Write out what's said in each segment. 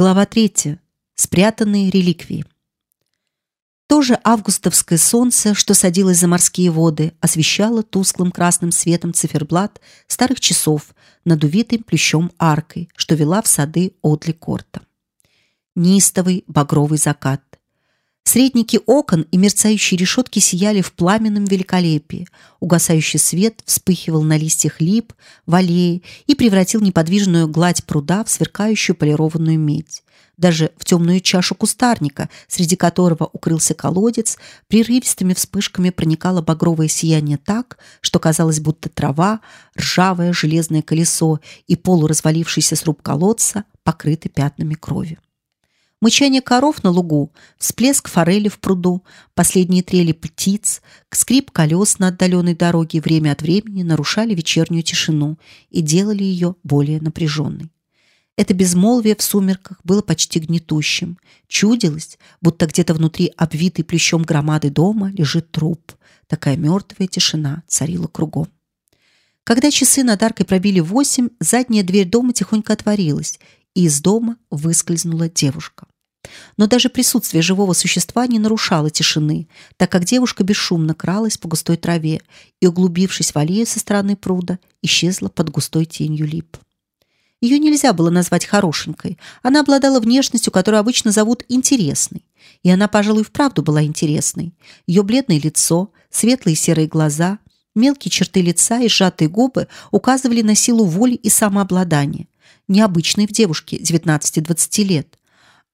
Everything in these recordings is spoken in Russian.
Глава 3. Спрятанные реликвии. То же августовское солнце, что садилось за морские воды, освещало тусклым красным светом циферблат старых часов над увитой плющом аркой, что вела в сады Одли Корта. Нистовый багровый закат. Средники окон и мерцающие решетки сияли в пламенном великолепии. Угасающий свет вспыхивал на листьях лип, в аллее и превратил неподвижную гладь пруда в сверкающую полированную медь. Даже в темную чашу кустарника, среди которого укрылся колодец, прерывистыми вспышками проникало багровое сияние так, что казалось, будто трава, ржавое железное колесо и полуразвалившийся сруб колодца покрыты пятнами крови мычание коров на лугу, всплеск форели в пруду, последние трели птиц, скрип колес на отдаленной дороге время от времени нарушали вечернюю тишину и делали ее более напряженной. Это безмолвие в сумерках было почти гнетущим. Чудилось, будто где-то внутри обвитой плющом громады дома лежит труп. Такая мертвая тишина царила кругом. Когда часы над аркой пробили восемь, задняя дверь дома тихонько отворилась, и из дома выскользнула девушка. Но даже присутствие живого существа не нарушало тишины, так как девушка бесшумно кралась по густой траве и, углубившись в аллею со стороны пруда, исчезла под густой тенью лип. Ее нельзя было назвать хорошенькой. Она обладала внешностью, которую обычно зовут интересной. И она, пожалуй, вправду была интересной. Ее бледное лицо, светлые серые глаза, мелкие черты лица и сжатые губы указывали на силу воли и самообладания, необычной в девушке 19-20 лет.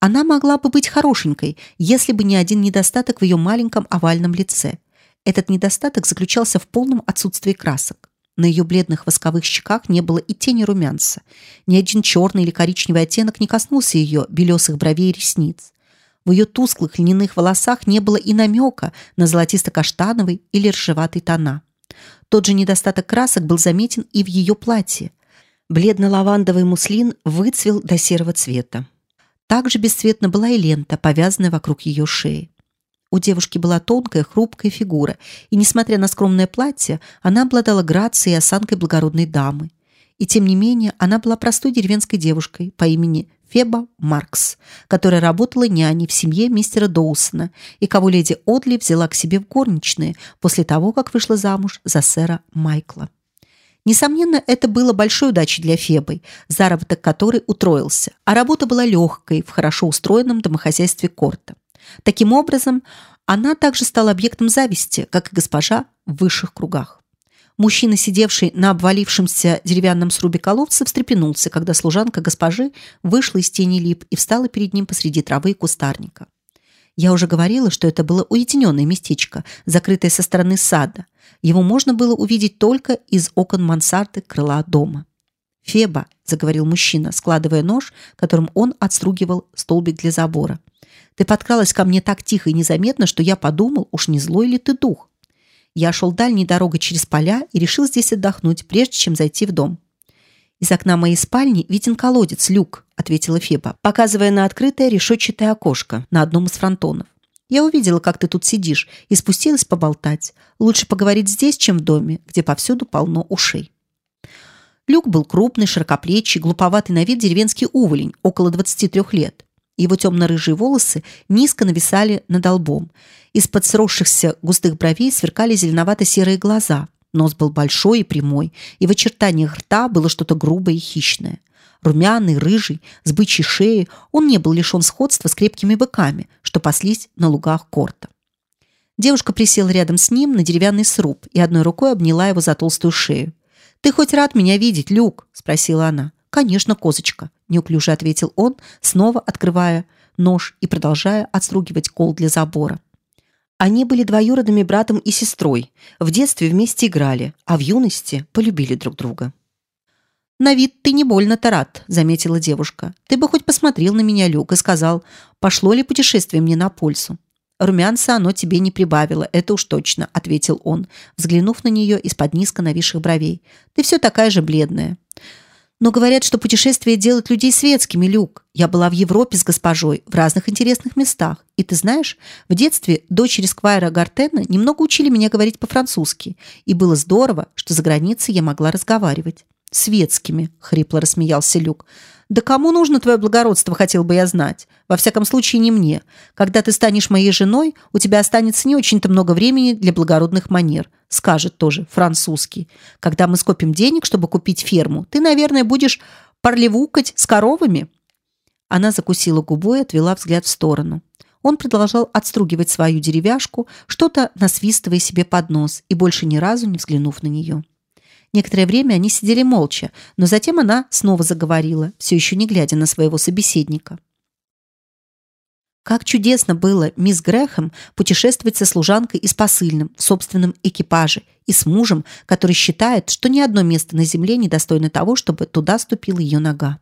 Она могла бы быть хорошенькой, если бы не один недостаток в ее маленьком овальном лице. Этот недостаток заключался в полном отсутствии красок. На ее бледных восковых щеках не было и тени румянца. Ни один черный или коричневый оттенок не коснулся ее белесых бровей и ресниц. В ее тусклых льняных волосах не было и намека на золотисто-каштановый или ржеватый тона. Тот же недостаток красок был заметен и в ее платье. Бледно-лавандовый муслин выцвел до серого цвета. Также бесцветна была и лента, повязанная вокруг ее шеи. У девушки была тонкая, хрупкая фигура, и, несмотря на скромное платье, она обладала грацией и осанкой благородной дамы. И тем не менее, она была простой деревенской девушкой по имени Феба Маркс, которая работала няней в семье мистера Доусона и кого леди Одли взяла к себе в горничные после того, как вышла замуж за сэра Майкла. Несомненно, это было большой удачей для Фебы, заработок которой утроился, а работа была легкой в хорошо устроенном домохозяйстве Корта. Таким образом, она также стала объектом зависти, как и госпожа в высших кругах. Мужчина, сидевший на обвалившемся деревянном срубе колодца, встрепенулся, когда служанка госпожи вышла из тени лип и встала перед ним посреди травы и кустарника. Я уже говорила, что это было уединенное местечко, закрытое со стороны сада. Его можно было увидеть только из окон мансарды крыла дома. Феба, заговорил мужчина, складывая нож, которым он отстругивал столбик для забора. Ты подкралась ко мне так тихо и незаметно, что я подумал, уж не злой ли ты дух. Я шел дальней дорогой через поля и решил здесь отдохнуть, прежде чем зайти в дом. Из окна моей спальни виден колодец, люк, ответила Феба, показывая на открытое решетчатое окошко на одном из фронтонов. Я увидела, как ты тут сидишь, и спустилась поболтать. Лучше поговорить здесь, чем в доме, где повсюду полно ушей. Люк был крупный, широкоплечий, глуповатый на вид деревенский уволень, около 23 лет. Его темно-рыжие волосы низко нависали над лбом. Из-под сросшихся густых бровей сверкали зеленовато-серые глаза. Нос был большой и прямой, и в очертаниях рта было что-то грубое и хищное. Румяный, рыжий, с бычьей шеей, он не был лишен сходства с крепкими быками, что паслись на лугах корта. Девушка присела рядом с ним на деревянный сруб и одной рукой обняла его за толстую шею. «Ты хоть рад меня видеть, Люк?» – спросила она. «Конечно, козочка», – неуклюже ответил он, снова открывая нож и продолжая отстругивать кол для забора. Они были двоюродными братом и сестрой. В детстве вместе играли, а в юности полюбили друг друга. На вид ты не больно-то рад, заметила девушка. Ты бы хоть посмотрел на меня, Люк, и сказал, пошло ли путешествие мне на пользу. Румянца оно тебе не прибавило, это уж точно, ответил он, взглянув на нее из-под низко нависших бровей. Ты все такая же бледная. Но говорят, что путешествие делает людей светскими, Люк. Я была в Европе с госпожой, в разных интересных местах. И ты знаешь, в детстве дочери Сквайра Гартена немного учили меня говорить по-французски, и было здорово, что за границей я могла разговаривать. Светскими, хрипло рассмеялся Люк. Да кому нужно твое благородство, хотел бы я знать. Во всяком случае, не мне. Когда ты станешь моей женой, у тебя останется не очень-то много времени для благородных манер. Скажет тоже французский. Когда мы скопим денег, чтобы купить ферму, ты, наверное, будешь парлевукать с коровами. Она закусила губу и отвела взгляд в сторону. Он продолжал отстругивать свою деревяшку, что-то насвистывая себе под нос и больше ни разу не взглянув на нее. Некоторое время они сидели молча, но затем она снова заговорила, все еще не глядя на своего собеседника. Как чудесно было мисс Грэхэм путешествовать со служанкой и с посыльным в собственном экипаже и с мужем, который считает, что ни одно место на земле не достойно того, чтобы туда ступила ее нога.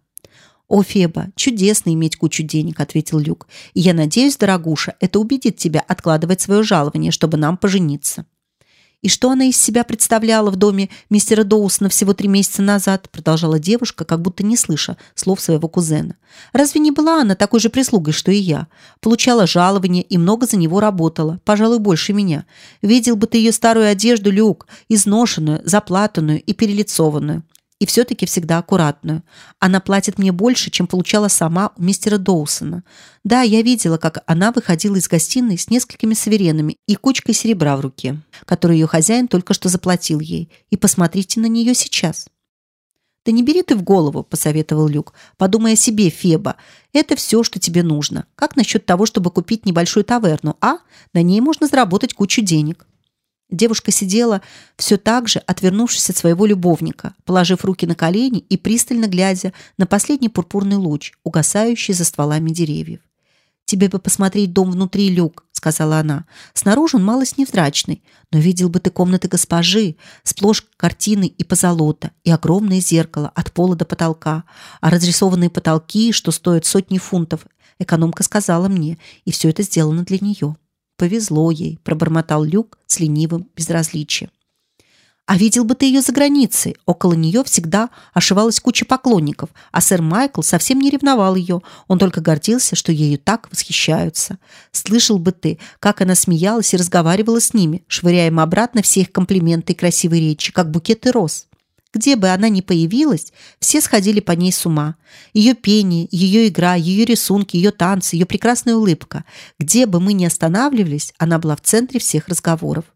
«О, Феба, чудесно иметь кучу денег», — ответил Люк. «И я надеюсь, дорогуша, это убедит тебя откладывать свое жалование, чтобы нам пожениться». «И что она из себя представляла в доме мистера Доусона всего три месяца назад?» продолжала девушка, как будто не слыша слов своего кузена. «Разве не была она такой же прислугой, что и я? Получала жалование и много за него работала, пожалуй, больше меня. Видел бы ты ее старую одежду, Люк, изношенную, заплатанную и перелицованную и все-таки всегда аккуратную. Она платит мне больше, чем получала сама у мистера Доусона. Да, я видела, как она выходила из гостиной с несколькими саверенами и кучкой серебра в руке, которую ее хозяин только что заплатил ей. И посмотрите на нее сейчас. «Да не бери ты в голову», – посоветовал Люк. «Подумай о себе, Феба. Это все, что тебе нужно. Как насчет того, чтобы купить небольшую таверну, а? На ней можно заработать кучу денег». Девушка сидела все так же, отвернувшись от своего любовника, положив руки на колени и пристально глядя на последний пурпурный луч, угасающий за стволами деревьев. «Тебе бы посмотреть дом внутри, Люк», — сказала она. «Снаружи он малость невзрачный, но видел бы ты комнаты госпожи, сплошь картины и позолота, и огромное зеркало от пола до потолка, а разрисованные потолки, что стоят сотни фунтов, экономка сказала мне, и все это сделано для нее». Повезло ей, пробормотал Люк с ленивым безразличием. А видел бы ты ее за границей. Около нее всегда ошивалась куча поклонников, а сэр Майкл совсем не ревновал ее. Он только гордился, что ею так восхищаются. Слышал бы ты, как она смеялась и разговаривала с ними, швыряя им обратно все их комплименты и красивые речи, как букеты роз. Где бы она ни появилась, все сходили по ней с ума. Ее пение, ее игра, ее рисунки, ее танцы, ее прекрасная улыбка. Где бы мы ни останавливались, она была в центре всех разговоров.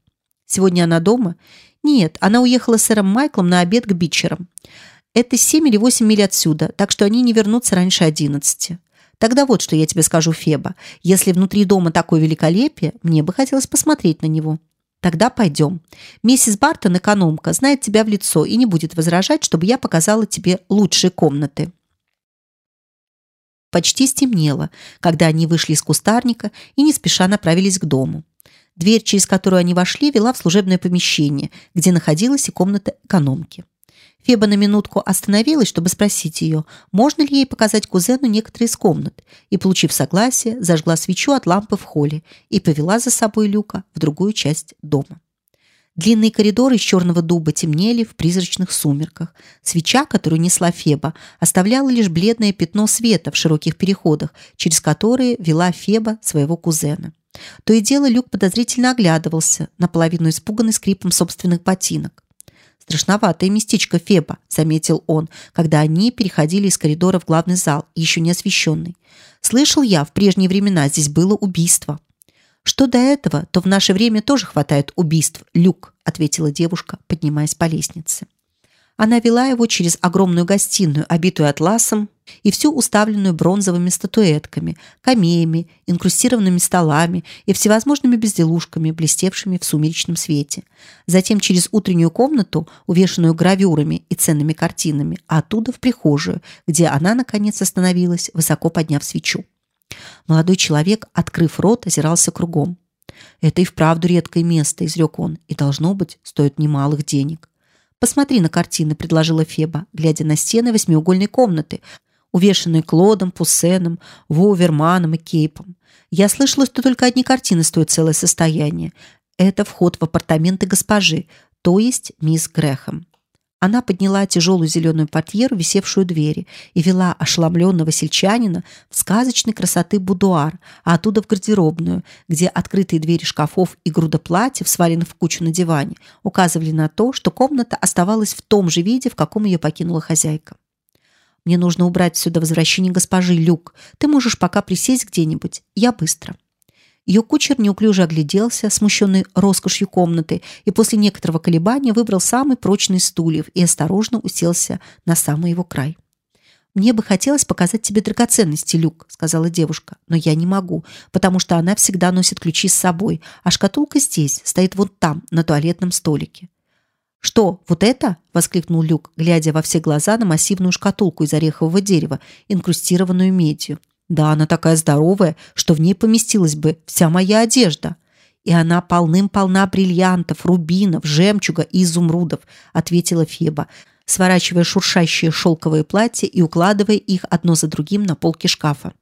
Сегодня она дома? Нет, она уехала с сэром Майклом на обед к Бичерам. Это семь или восемь миль отсюда, так что они не вернутся раньше одиннадцати. Тогда вот что я тебе скажу, Феба. Если внутри дома такое великолепие, мне бы хотелось посмотреть на него. Тогда пойдем. Миссис Бартон, экономка, знает тебя в лицо и не будет возражать, чтобы я показала тебе лучшие комнаты. Почти стемнело, когда они вышли из кустарника и не спеша направились к дому. Дверь, через которую они вошли, вела в служебное помещение, где находилась и комната экономки. Феба на минутку остановилась, чтобы спросить ее, можно ли ей показать кузену некоторые из комнат, и, получив согласие, зажгла свечу от лампы в холле и повела за собой Люка в другую часть дома. Длинные коридоры из черного дуба темнели в призрачных сумерках. Свеча, которую несла Феба, оставляла лишь бледное пятно света в широких переходах, через которые вела Феба своего кузена. То и дело Люк подозрительно оглядывался, наполовину испуганный скрипом собственных ботинок. Страшноватое местечко Феба, заметил он, когда они переходили из коридора в главный зал, еще не освещенный. Слышал я, в прежние времена здесь было убийство. Что до этого, то в наше время тоже хватает убийств, Люк, ответила девушка, поднимаясь по лестнице. Она вела его через огромную гостиную, обитую атласом, и всю уставленную бронзовыми статуэтками, камеями, инкрустированными столами и всевозможными безделушками, блестевшими в сумеречном свете. Затем через утреннюю комнату, увешанную гравюрами и ценными картинами, а оттуда в прихожую, где она наконец остановилась, высоко подняв свечу. Молодой человек, открыв рот, озирался кругом. Это и вправду редкое место, изрек он, и должно быть стоит немалых денег. Посмотри на картины, предложила Феба, глядя на стены восьмиугольной комнаты, увешанные Клодом, Пуссеном, Вуверманом и Кейпом. Я слышала, что только одни картины стоят целое состояние. Это вход в апартаменты госпожи, то есть мисс Грэхэм. Она подняла тяжелую зеленую портьеру, висевшую у двери, и вела ошеломленного сельчанина в сказочной красоты будуар, а оттуда в гардеробную, где открытые двери шкафов и груда платьев, сваленных в кучу на диване, указывали на то, что комната оставалась в том же виде, в каком ее покинула хозяйка. Мне нужно убрать все до возвращения госпожи Люк. Ты можешь пока присесть где-нибудь. Я быстро. Ее кучер неуклюже огляделся, смущенный роскошью комнаты, и после некоторого колебания выбрал самый прочный стульев и осторожно уселся на самый его край. Мне бы хотелось показать тебе драгоценности, Люк, сказала девушка, но я не могу, потому что она всегда носит ключи с собой, а шкатулка здесь, стоит вот там, на туалетном столике. Что, вот это? воскликнул Люк, глядя во все глаза на массивную шкатулку из орехового дерева, инкрустированную медью. Да, она такая здоровая, что в ней поместилась бы вся моя одежда. И она полным-полна бриллиантов, рубинов, жемчуга и изумрудов, ответила Феба, сворачивая шуршащие шелковые платья и укладывая их одно за другим на полки шкафа.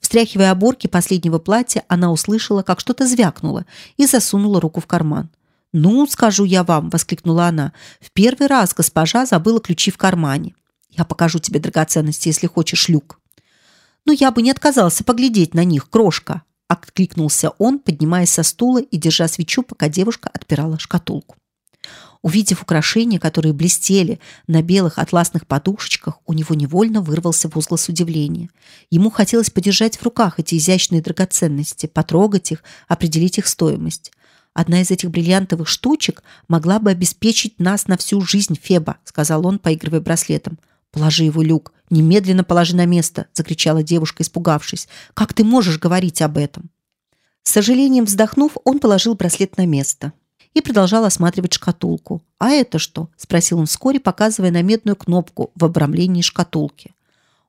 Встряхивая оборки последнего платья, она услышала, как что-то звякнуло, и засунула руку в карман. «Ну, скажу я вам!» – воскликнула она. «В первый раз госпожа забыла ключи в кармане. Я покажу тебе драгоценности, если хочешь, Люк». «Но я бы не отказался поглядеть на них, крошка!» – откликнулся он, поднимаясь со стула и держа свечу, пока девушка отпирала шкатулку. Увидев украшения, которые блестели на белых атласных подушечках, у него невольно вырвался возглас удивления. Ему хотелось подержать в руках эти изящные драгоценности, потрогать их, определить их стоимость. Одна из этих бриллиантовых штучек могла бы обеспечить нас на всю жизнь, Феба, сказал он, поигрывая браслетом. Положи его, Люк, немедленно положи на место, закричала девушка, испугавшись. Как ты можешь говорить об этом? С сожалением вздохнув, он положил браслет на место и продолжал осматривать шкатулку. А это что? спросил он вскоре, показывая на медную кнопку в обрамлении шкатулки.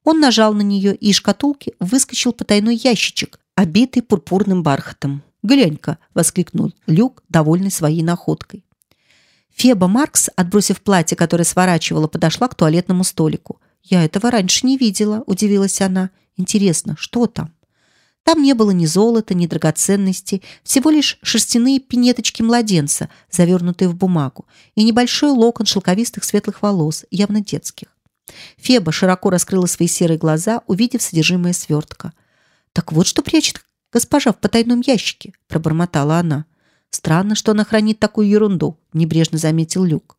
Он нажал на нее, и из шкатулки выскочил потайной ящичек, обитый пурпурным бархатом. «Глянь-ка!» – воскликнул Люк, довольный своей находкой. Феба Маркс, отбросив платье, которое сворачивала, подошла к туалетному столику. «Я этого раньше не видела», – удивилась она. «Интересно, что там?» Там не было ни золота, ни драгоценностей, всего лишь шерстяные пинеточки младенца, завернутые в бумагу, и небольшой локон шелковистых светлых волос, явно детских. Феба широко раскрыла свои серые глаза, увидев содержимое свертка. Так вот что прячет госпожа в потайном ящике, пробормотала она. Странно, что она хранит такую ерунду, небрежно заметил Люк.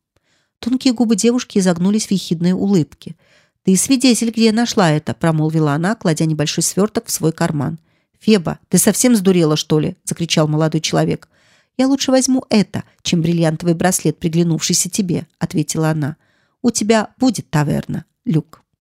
Тонкие губы девушки изогнулись в ехидной улыбке. Ты свидетель, где я нашла это, промолвила она, кладя небольшой сверток в свой карман. Феба, ты совсем сдурела, что ли? закричал молодой человек. Я лучше возьму это, чем бриллиантовый браслет, приглянувшийся тебе, ответила она. У тебя будет таверна, Люк.